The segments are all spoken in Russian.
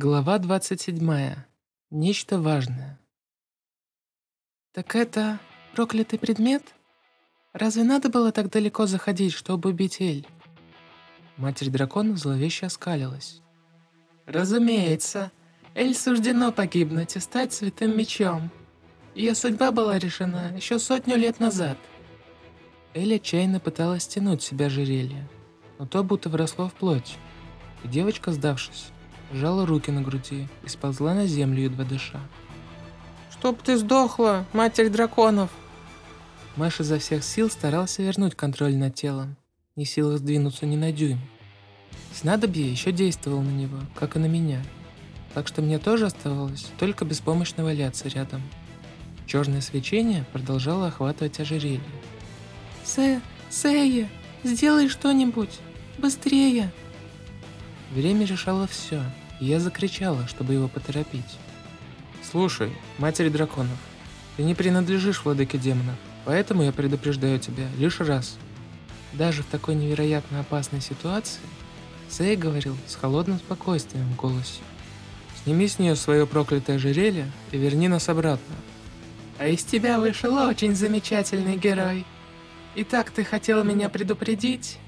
Глава 27. Нечто важное. «Так это проклятый предмет? Разве надо было так далеко заходить, чтобы убить Эль?» Матерь дракона зловеще оскалилась. «Разумеется, Эль суждено погибнуть и стать святым мечом. Ее судьба была решена еще сотню лет назад». Эль отчаянно пыталась стянуть себя ожерелье, но то будто вросло в плоть, и девочка, сдавшись, сжала руки на груди и сползла на землю, едва дыша. «Чтоб ты сдохла, матерь драконов!» Мэш изо всех сил старался вернуть контроль над телом, не в силах сдвинуться ни на дюйм. Снадобье еще действовало на него, как и на меня, так что мне тоже оставалось только беспомощно валяться рядом. Черное свечение продолжало охватывать ожерелье. «Сэ, Сэя, сделай что-нибудь! Быстрее!» Время решало все, и я закричала, чтобы его поторопить. «Слушай, матери драконов, ты не принадлежишь владыке демонов, поэтому я предупреждаю тебя лишь раз». Даже в такой невероятно опасной ситуации Сэй говорил с холодным спокойствием в голосе. «Сними с нее свое проклятое ожерелье и верни нас обратно». «А из тебя вышел очень замечательный герой. Итак, ты хотел меня предупредить?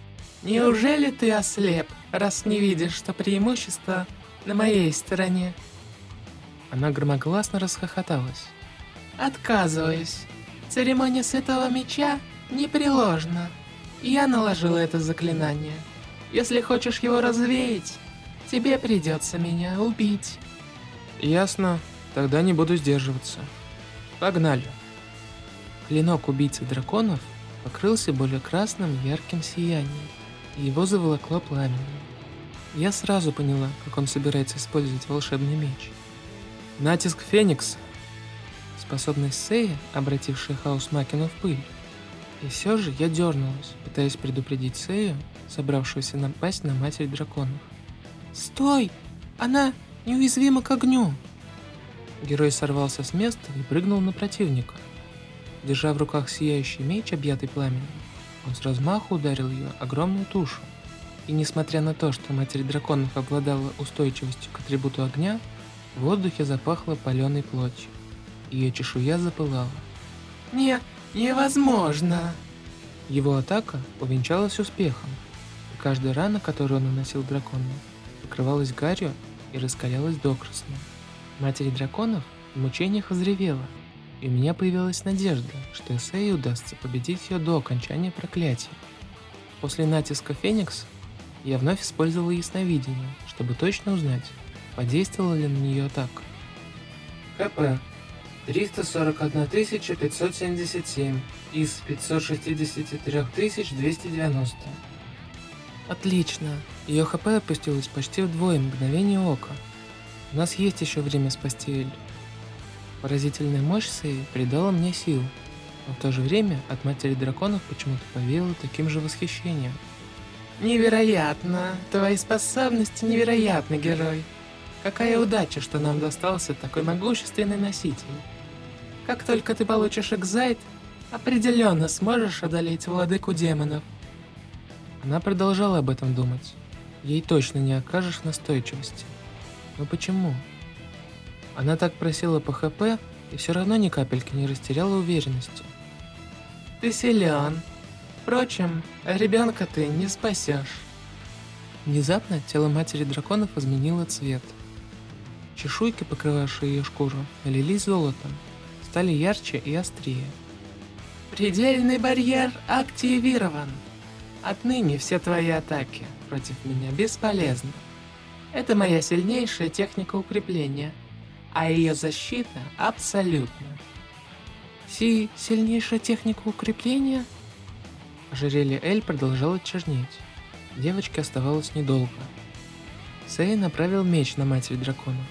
Неужели ты ослеп?» раз не видишь, что преимущество на моей стороне». Она громогласно расхохоталась. «Отказываюсь. Церемония Святого Меча непреложна. Я наложила это заклинание. Если хочешь его развеять, тебе придется меня убить». «Ясно. Тогда не буду сдерживаться. Погнали». Клинок убийцы драконов покрылся более красным ярким сиянием и его заволокло пламенем. Я сразу поняла, как он собирается использовать волшебный меч. Натиск Феникс. Способность Сея, обратившая хаос Макину в пыль. И все же я дернулась, пытаясь предупредить Сею, собравшуюся напасть на Матерь Драконов. «Стой! Она неуязвима к огню!» Герой сорвался с места и прыгнул на противника. Держа в руках сияющий меч, объятый пламенем, он с размаху ударил ее огромную тушу. И несмотря на то, что Матерь Драконов обладала устойчивостью к атрибуту огня, в воздухе запахло паленой плотью. Ее чешуя запылала. «Не, невозможно!» Его атака увенчалась успехом, и каждая рана, которую он наносил дракону, покрывалась гарью и раскалялась докрасно. Матери драконов в мучениях взревела – и у меня появилась надежда, что Эсей удастся победить ее до окончания проклятия. После натиска Феникс я вновь использовал ясновидение, чтобы точно узнать, подействовала ли на нее атака. КП 341 577 из 563 290. Отлично. Ее ХП опустилось почти вдвое мгновение ока. У нас есть еще время спасти Эль. Поразительная мощь Сэй придала мне сил, но в то же время от матери драконов почему-то повеяло таким же восхищением. «Невероятно! Твои способности невероятны, герой! Какая удача, что нам достался такой могущественный носитель! Как только ты получишь Экзайт, определенно сможешь одолеть владыку демонов!» Она продолжала об этом думать. Ей точно не окажешь настойчивости. Но почему? Она так просила по ХП и все равно ни капельки не растеряла уверенности. «Ты силен. Впрочем, ребенка ты не спасешь». Внезапно тело матери драконов изменило цвет. Чешуйки, покрывавшие ее шкуру, налились золотом, стали ярче и острее. «Предельный барьер активирован. Отныне все твои атаки против меня бесполезны. Это моя сильнейшая техника укрепления – а ее защита абсолютна. Си сильнейшая техника укрепления? Ожерелье Эль продолжало чернеть. Девочке оставалось недолго. Сэй направил меч на Матерь Дракона.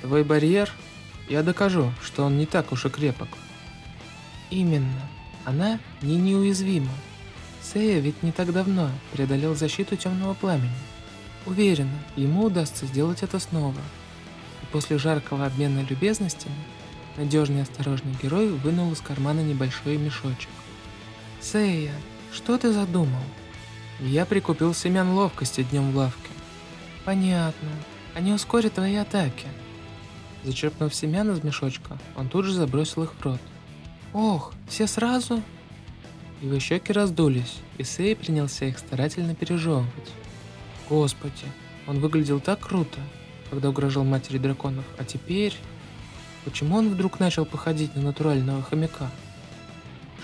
«Твой барьер? Я докажу, что он не так уж и крепок». «Именно. Она не неуязвима. Сэя ведь не так давно преодолел защиту темного пламени. Уверена, ему удастся сделать это снова». После жаркого обмена любезностями надежный и осторожный герой вынул из кармана небольшой мешочек. «Сэя, что ты задумал?» «Я прикупил семян ловкости днем в лавке». «Понятно. Они ускорят твои атаки. Зачерпнув семян из мешочка, он тут же забросил их в рот. Ох, все сразу? Его щеки раздулись, и Сей принялся их старательно пережевывать. Господи, он выглядел так круто, когда угрожал матери драконов, а теперь... Почему он вдруг начал походить на натурального хомяка?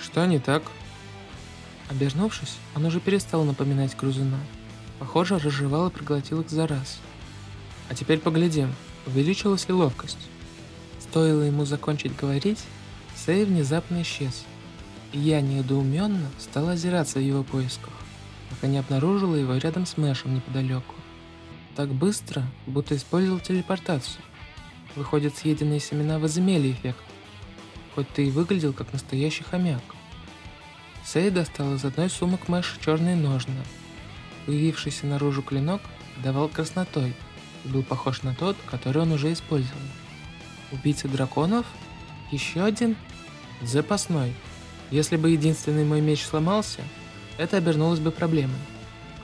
Что не так? Обернувшись, он уже перестал напоминать грызуна. Похоже, разжевал и проглотил их за раз. А теперь поглядим, увеличилась ли ловкость. Стоило ему закончить говорить, Сэй внезапно исчез. И я недоуменно стал озираться в его поисках, пока не обнаружила его рядом с Мэшем неподалеку. Так быстро, будто использовал телепортацию. Выходит, съеденные семена возымели эффект. Хоть ты и выглядел как настоящий хомяк. Сэй достал из одной сумок Мэш черные ножны. Появившийся наружу клинок давал краснотой и был похож на тот, который он уже использовал. Убийца драконов? Еще один? Запасной. Если бы единственный мой меч сломался, это обернулось бы проблемой.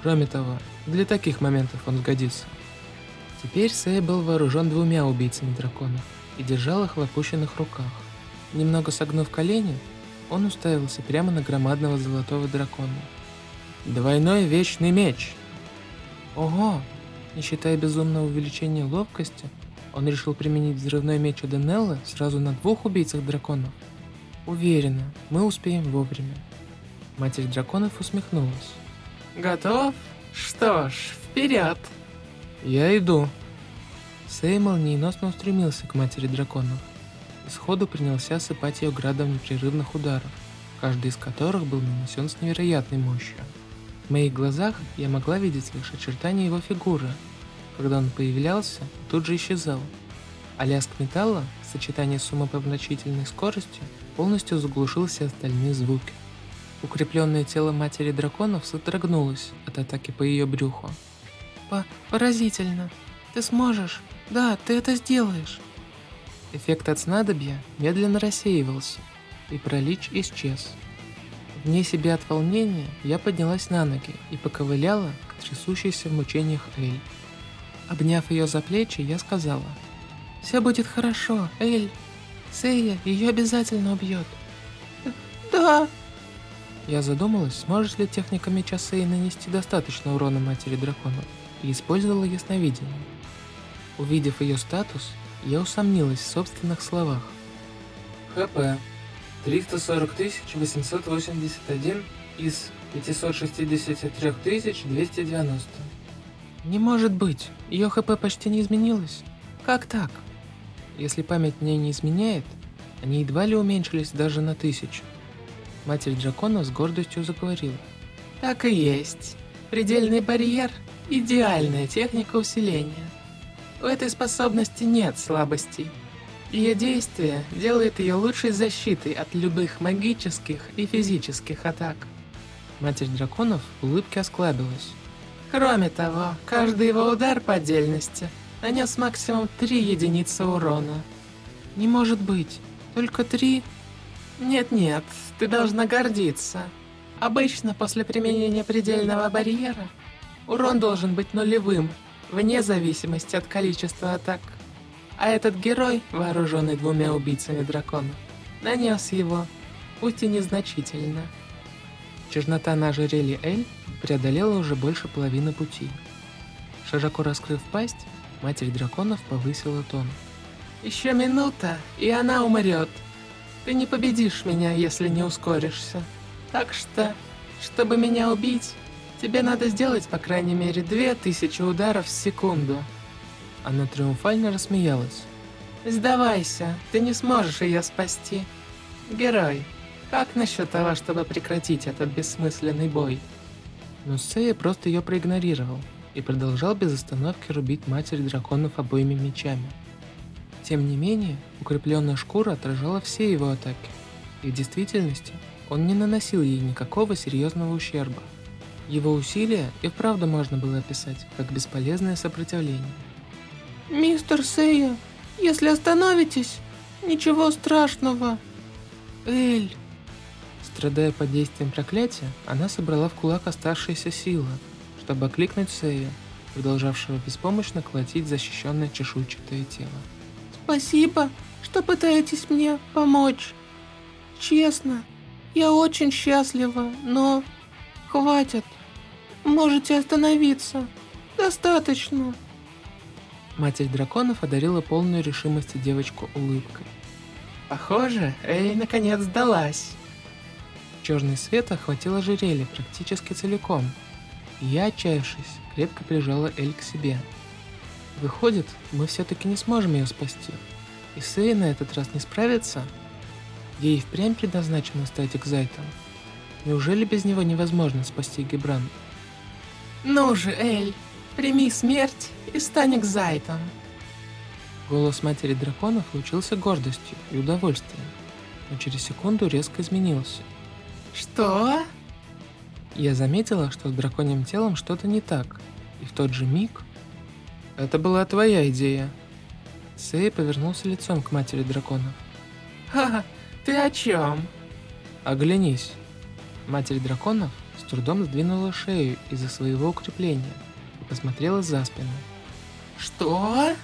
Кроме того, для таких моментов он сгодится. Теперь Сэй был вооружен двумя убийцами драконов и держал их в опущенных руках. Немного согнув колени, он уставился прямо на громадного золотого дракона. «Двойной вечный меч!» Ого! Не считая безумного увеличения ловкости, он решил применить взрывной меч Аденеллы сразу на двух убийцах драконов. Уверена, мы успеем вовремя. Матерь драконов усмехнулась. Готов? Что ж, вперед! Я иду. Сэй молниеносно устремился к матери драконов и сходу принялся осыпать ее градом непрерывных ударов, каждый из которых был нанесен с невероятной мощью. В моих глазах я могла видеть лишь очертания его фигуры. Когда он появлялся, тут же исчезал. А лязг металла в сочетании с умопомрачительной скоростью полностью заглушил все остальные звуки. Укрепленное тело матери драконов содрогнулось от атаки по ее брюху. По «Поразительно! Ты сможешь! Да, ты это сделаешь!» Эффект от снадобья медленно рассеивался, и пролич исчез. Вне себя от волнения я поднялась на ноги и поковыляла к трясущейся в мучениях Эль. Обняв ее за плечи, я сказала, «Все будет хорошо, Эль. Сейя ее обязательно убьет». «Да». Я задумалась, сможет ли техника меча Сей нанести достаточно урона матери драконов, и использовала ясновидение. Увидев ее статус, я усомнилась в собственных словах. ХП 340 881 из 563 290. Не может быть, ее ХП почти не изменилось. Как так? Если память мне не изменяет, они едва ли уменьшились даже на тысячу. Матерь дракона с гордостью заговорила. Так и есть. Предельный барьер – идеальная техника усиления. У этой способности нет слабостей. Ее действие делает ее лучшей защитой от любых магических и физических атак. Матерь драконов в улыбке осклабилась. Кроме того, каждый его удар по отдельности нанес максимум 3 единицы урона. Не может быть, только 3? Нет-нет, ты должна гордиться. Обычно после применения предельного барьера урон должен быть нулевым вне зависимости от количества атак. А этот герой, вооруженный двумя убийцами дракона, нанес его, пусть и незначительно. Чернота на ожерелье Эль преодолела уже больше половины пути. Широко раскрыв пасть, Матерь драконов повысила тон. «Еще минута, и она умрет. Ты не победишь меня, если не ускоришься. Так что, чтобы меня убить, Тебе надо сделать по крайней мере две тысячи ударов в секунду. Она триумфально рассмеялась. Сдавайся, ты не сможешь ее спасти. Герой, как насчет того, чтобы прекратить этот бессмысленный бой? Но Сея просто ее проигнорировал и продолжал без остановки рубить матерь драконов обоими мечами. Тем не менее, укрепленная шкура отражала все его атаки, и в действительности он не наносил ей никакого серьезного ущерба. Его усилия и вправду можно было описать как бесполезное сопротивление. «Мистер Сейя, если остановитесь, ничего страшного!» «Эль!» Страдая под действием проклятия, она собрала в кулак оставшиеся силы, чтобы окликнуть Сейя, продолжавшего беспомощно колотить защищенное чешуйчатое тело. «Спасибо, что пытаетесь мне помочь. Честно, я очень счастлива, но... Хватит. Можете остановиться. Достаточно». Матерь драконов одарила полную решимости девочку улыбкой. «Похоже, Элли наконец сдалась». Черный свет охватил ожерелье практически целиком, я, отчаявшись, крепко прижала Эль к себе. Выходит, мы все-таки не сможем ее спасти. И Сэй на этот раз не справится? Ей впрямь предназначено стать экзайтом. Неужели без него невозможно спасти Гибран? «Ну же, Эль, прими смерть и стань экзайтом!» Голос матери драконов лучился гордостью и удовольствием, но через секунду резко изменился. «Что?» Я заметила, что с драконьим телом что-то не так, и в тот же миг... Это была твоя идея. Сэй повернулся лицом к матери драконов. «Ха, ты о чем?» Оглянись. Матерь драконов с трудом сдвинула шею из-за своего укрепления и посмотрела за спину. «Что?»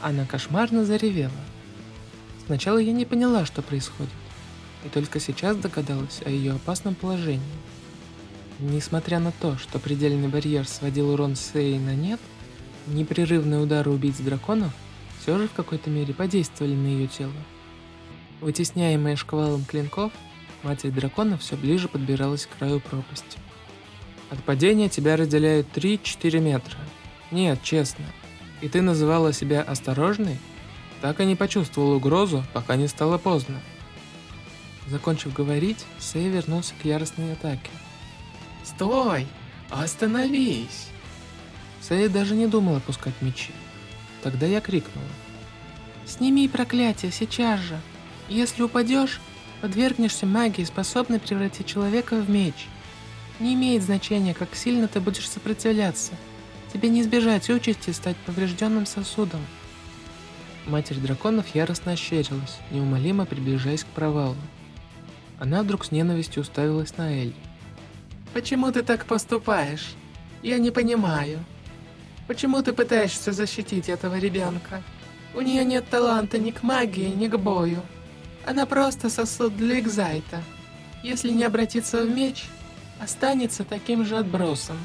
Она кошмарно заревела. Сначала я не поняла, что происходит, и только сейчас догадалась о ее опасном положении. Несмотря на то, что предельный барьер сводил урон Сэй на нет, непрерывные удары убийц драконов все же в какой-то мере подействовали на ее тело. Вытесняемая шквалом клинков, Матерь Дракона все ближе подбиралась к краю пропасти. От падения тебя разделяют 3-4 метра. Нет, честно. И ты называла себя осторожной? Так и не почувствовал угрозу, пока не стало поздно. Закончив говорить, Сэй вернулся к яростной атаке. «Стой! Остановись!» Сэй даже не думал опускать мечи. Тогда я крикнула. «Сними проклятие сейчас же! Если упадешь, подвергнешься магии, способной превратить человека в меч. Не имеет значения, как сильно ты будешь сопротивляться. Тебе не избежать участи стать поврежденным сосудом». Матерь драконов яростно ощерилась, неумолимо приближаясь к провалу. Она вдруг с ненавистью уставилась на Эль. «Почему ты так поступаешь? Я не понимаю. Почему ты пытаешься защитить этого ребенка? У нее нет таланта ни к магии, ни к бою. Она просто сосуд для Экзайта. Если не обратиться в меч, останется таким же отбросом.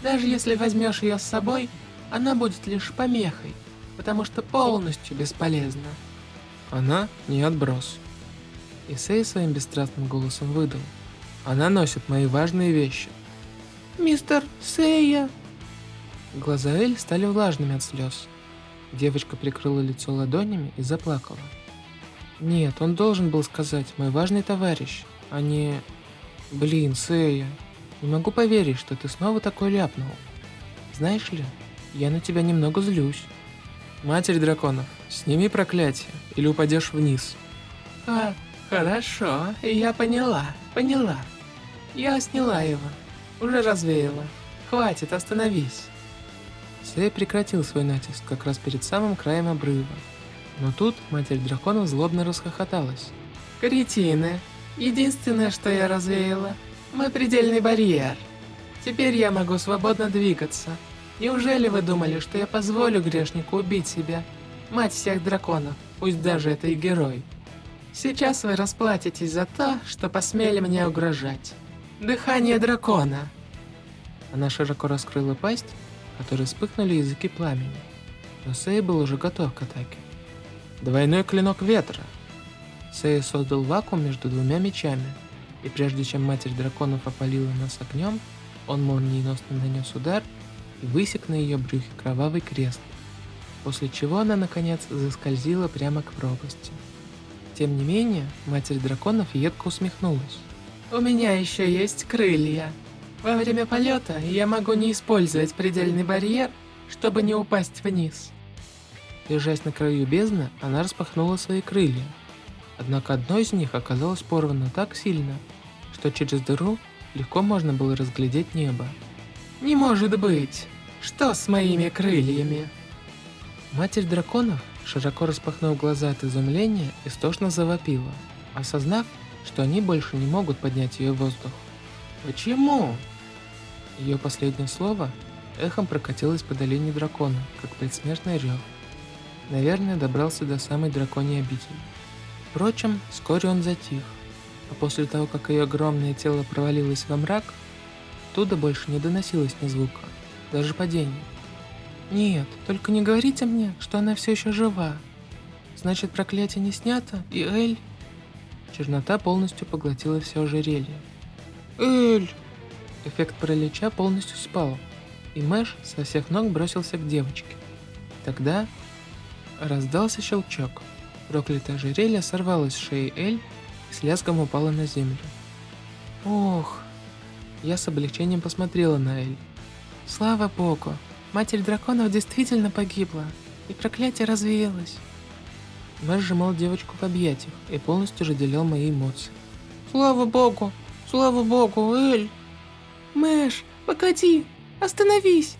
Даже если возьмешь ее с собой, она будет лишь помехой, потому что полностью бесполезна. Она не отброс. Исей своим бесстрастным голосом выдал. Она носит мои важные вещи. «Мистер Сейя!» Глаза Эль стали влажными от слез. Девочка прикрыла лицо ладонями и заплакала. Нет, он должен был сказать «мой важный товарищ», а не «блин, Сэя, не могу поверить, что ты снова такой ляпнул. Знаешь ли, я на тебя немного злюсь. Матерь драконов, сними проклятие, или упадешь вниз». «А, хорошо, я поняла, поняла. Я сняла его, уже развеяла. Хватит, остановись». Сэй прекратил свой натиск как раз перед самым краем обрыва. Но тут Матерь Драконов злобно расхохоталась. «Кретины! Единственное, что я развеяла, мой предельный барьер. Теперь я могу свободно двигаться. Неужели вы думали, что я позволю грешнику убить себя? Мать всех драконов, пусть даже это и герой. Сейчас вы расплатитесь за то, что посмели мне угрожать. Дыхание дракона!» Она широко раскрыла пасть, которой вспыхнули языки пламени. Но Сэй был уже готов к атаке. Двойной клинок ветра. Сэй создал вакуум между двумя мечами, и прежде чем Матерь Драконов опалила нас огнем, он молниеносно нанес удар и высек на ее брюхе кровавый крест, после чего она, наконец, заскользила прямо к пропасти. Тем не менее, Матерь Драконов едко усмехнулась. «У меня еще есть крылья. Во время полета я могу не использовать предельный барьер, чтобы не упасть вниз». Держась на краю бездны, она распахнула свои крылья. Однако одно из них оказалось порвано так сильно, что через дыру легко можно было разглядеть небо. «Не может быть! Что с моими крыльями?» Матерь драконов, широко распахнув глаза от изумления, истошно завопила, осознав, что они больше не могут поднять ее в воздух. «Почему?» Ее последнее слово эхом прокатилась по долине дракона, как предсмертный рев. Наверное, добрался до самой драконьей обители. Впрочем, вскоре он затих, а после того, как ее огромное тело провалилось во мрак, оттуда больше не доносилось ни звука, даже падения. Нет, только не говорите мне, что она все еще жива. Значит, проклятие не снято, и Эль... Чернота полностью поглотила все ожерелье. Эль! Эффект паралича полностью спал, и Мэш со всех ног бросился к девочке. Тогда раздался щелчок. Проклятое ожерелье сорвалось с шеи Эль и с лязгом упало на землю. Ох! Я с облегчением посмотрела на Эль. Слава богу, Матерь драконов действительно погибла, и проклятие развеялось. Мэш сжимал девочку в объятиях и полностью разделял мои эмоции. «Слава богу! Слава богу, Эль!» «Мэш, погоди! Остановись!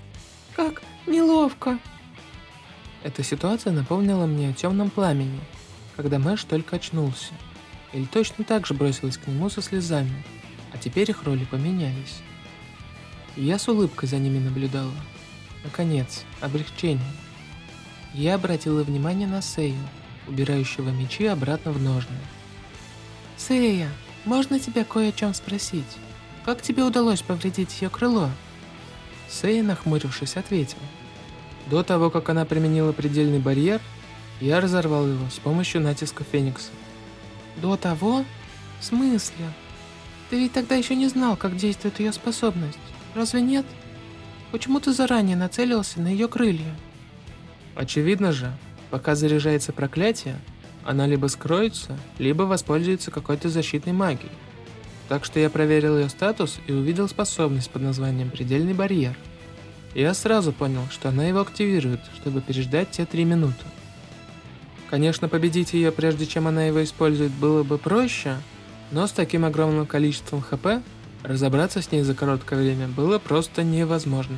Как неловко!» Эта ситуация напомнила мне о темном пламени, когда Мэш только очнулся. Эль точно так же бросилась к нему со слезами, а теперь их роли поменялись. И я с улыбкой за ними наблюдала. Наконец, облегчение. Я обратила внимание на Сею, убирающего мечи обратно в ножны. «Сея, можно тебя кое о чем спросить? Как тебе удалось повредить ее крыло?» Сея, нахмурившись, ответил. До того, как она применила предельный барьер, я разорвал его с помощью натиска Феникса. «До того? В смысле? Ты ведь тогда еще не знал, как действует ее способность, разве нет?» Почему ты заранее нацелился на ее крылья? Очевидно же, пока заряжается проклятие, она либо скроется, либо воспользуется какой-то защитной магией. Так что я проверил ее статус и увидел способность под названием «Предельный барьер». Я сразу понял, что она его активирует, чтобы переждать те три минуты. Конечно, победить ее, прежде чем она его использует, было бы проще, но с таким огромным количеством ХП Разобраться с ней за короткое время было просто невозможно.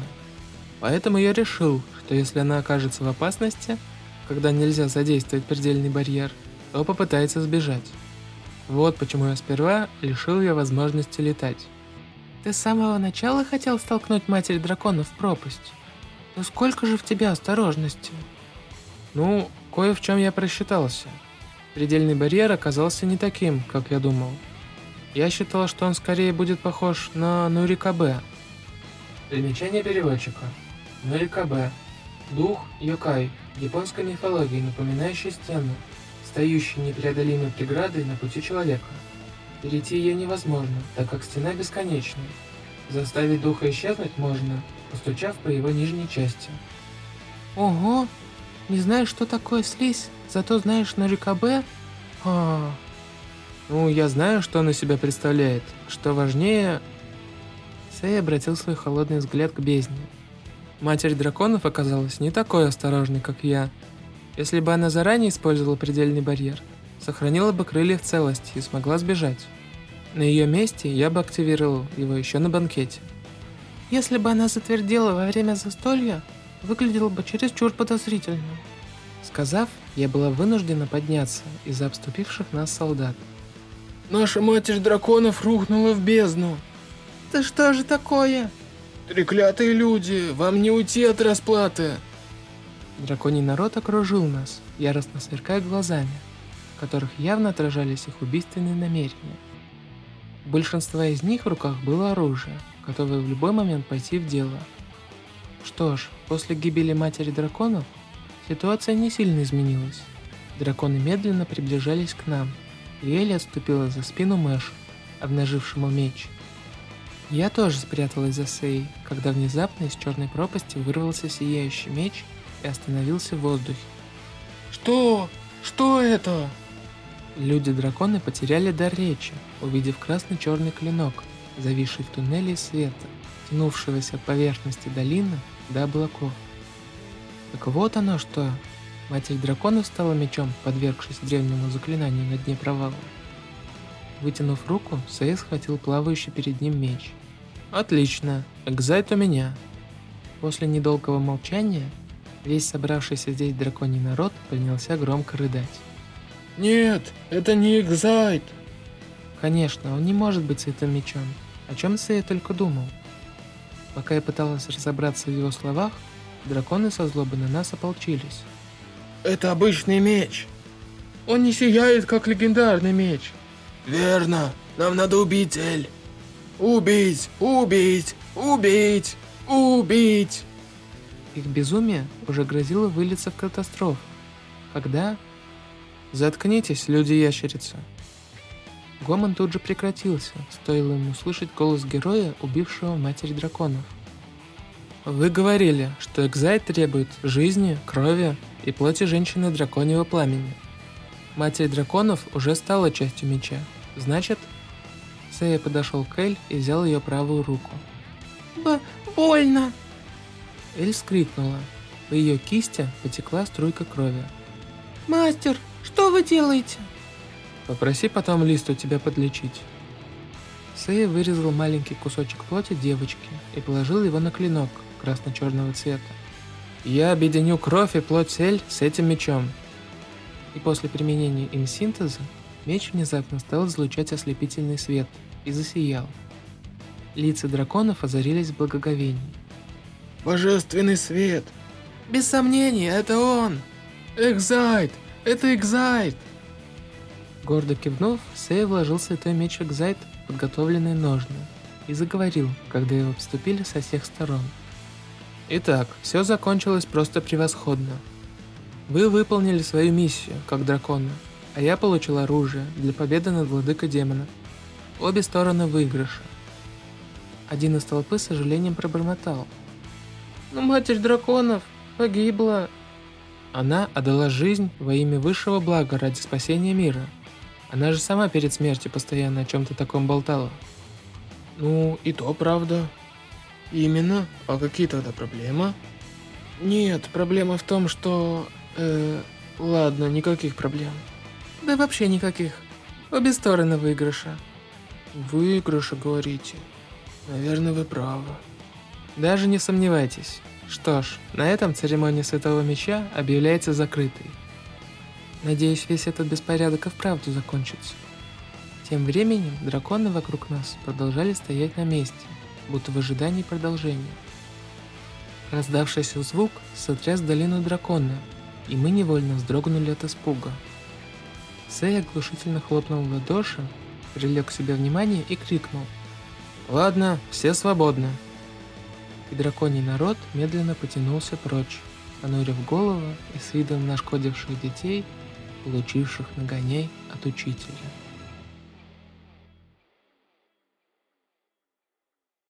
Поэтому я решил, что если она окажется в опасности, когда нельзя задействовать предельный барьер, то попытается сбежать. Вот почему я сперва лишил ее возможности летать. Ты с самого начала хотел столкнуть Матерь Дракона в пропасть? Но сколько же в тебя осторожности? Ну, кое в чем я просчитался. Предельный барьер оказался не таким, как я думал. Я считал, что он скорее будет похож на Нурикабе. Примечание переводчика. Нурикабе. Дух Йокай, японской мифологии, напоминающий стену, стоящей непреодолимой преградой на пути человека. Перейти ее невозможно, так как стена бесконечна. Заставить духа исчезнуть можно, постучав по его нижней части. Ого! Не знаешь, что такое слизь, зато знаешь Нурикабе? А, ну, я знаю, что она себя представляет. Что важнее... Сэй обратил свой холодный взгляд к бездне. Матерь драконов оказалась не такой осторожной, как я. Если бы она заранее использовала предельный барьер, сохранила бы крылья в целости и смогла сбежать. На ее месте я бы активировал его еще на банкете. Если бы она затвердела во время застолья, выглядела бы чересчур подозрительно. Сказав, я была вынуждена подняться из-за обступивших нас солдат. Наша матерь драконов рухнула в бездну. Да что же такое? Треклятые люди, вам не уйти от расплаты. Драконий народ окружил нас, яростно сверкая глазами, которых явно отражались их убийственные намерения. У большинства из них в руках было оружие, готовое в любой момент пойти в дело. Что ж, после гибели матери драконов ситуация не сильно изменилась. Драконы медленно приближались к нам, Риэль отступила за спину Мэш, обнажившему меч. Я тоже спряталась за Сей, когда внезапно из черной пропасти вырвался сияющий меч и остановился в воздухе. «Что? Что это?» Люди-драконы потеряли дар речи, увидев красно-черный клинок, зависший в туннеле света, тянувшегося от поверхности долины до облаков. Так вот оно что, Матерь дракона стала мечом, подвергшись древнему заклинанию на дне провала. Вытянув руку, Сэй схватил плавающий перед ним меч. «Отлично, экзайт у меня». После недолгого молчания, весь собравшийся здесь драконий народ принялся громко рыдать. «Нет, это не экзайт!» Конечно, он не может быть святым мечом, о чем Сэй только думал. Пока я пыталась разобраться в его словах, драконы со злобы на нас ополчились. Это обычный меч. Он не сияет, как легендарный меч. Верно. Нам надо убить Эль. Убить, убить, убить, убить. Их безумие уже грозило вылиться в катастрофу. Когда... Заткнитесь, люди-ящерица. Гомон тут же прекратился, стоило ему услышать голос героя, убившего матерь драконов. Вы говорили, что Экзайт требует жизни, крови и плоти женщины драконьего пламени. Матерь драконов уже стала частью меча. Значит, Сея подошел к Эль и взял ее правую руку. Б больно. Эль скрикнула. По ее кисти потекла струйка крови. Мастер, что вы делаете? Попроси потом Листу тебя подлечить. Сея вырезал маленький кусочек плоти девочки и положил его на клинок красно-черного цвета. Я объединю кровь и плоть Эль с этим мечом. И после применения им синтеза, меч внезапно стал излучать ослепительный свет и засиял. Лица драконов озарились в благоговении. Божественный свет. Без сомнения, это он. Экзайт, это Экзайт. Гордо кивнув, Сэй вложил святой меч Экзайт в подготовленные ножны и заговорил, когда его обступили со всех сторон. Итак, все закончилось просто превосходно. Вы выполнили свою миссию, как драконы, а я получил оружие для победы над владыкой демонов. Обе стороны выигрыша. Один из толпы с сожалением пробормотал. Но матерь драконов погибла. Она отдала жизнь во имя высшего блага ради спасения мира. Она же сама перед смертью постоянно о чем-то таком болтала. Ну, и то правда. Именно. А какие тогда проблемы? Нет, проблема в том, что... Э, ладно, никаких проблем. Да вообще никаких. Обе стороны выигрыша. Выигрыша, говорите? Наверное, вы правы. Даже не сомневайтесь. Что ж, на этом церемония Святого Меча объявляется закрытой. Надеюсь, весь этот беспорядок и вправду закончится. Тем временем драконы вокруг нас продолжали стоять на месте, будто в ожидании продолжения. Раздавшийся звук сотряс долину дракона, и мы невольно вздрогнули от испуга. Сэй оглушительно хлопнул в ладоши, привлек к себе внимание и крикнул. «Ладно, все свободны!» И драконий народ медленно потянулся прочь, понурив голову и с видом нашкодивших детей, получивших нагоней от учителя.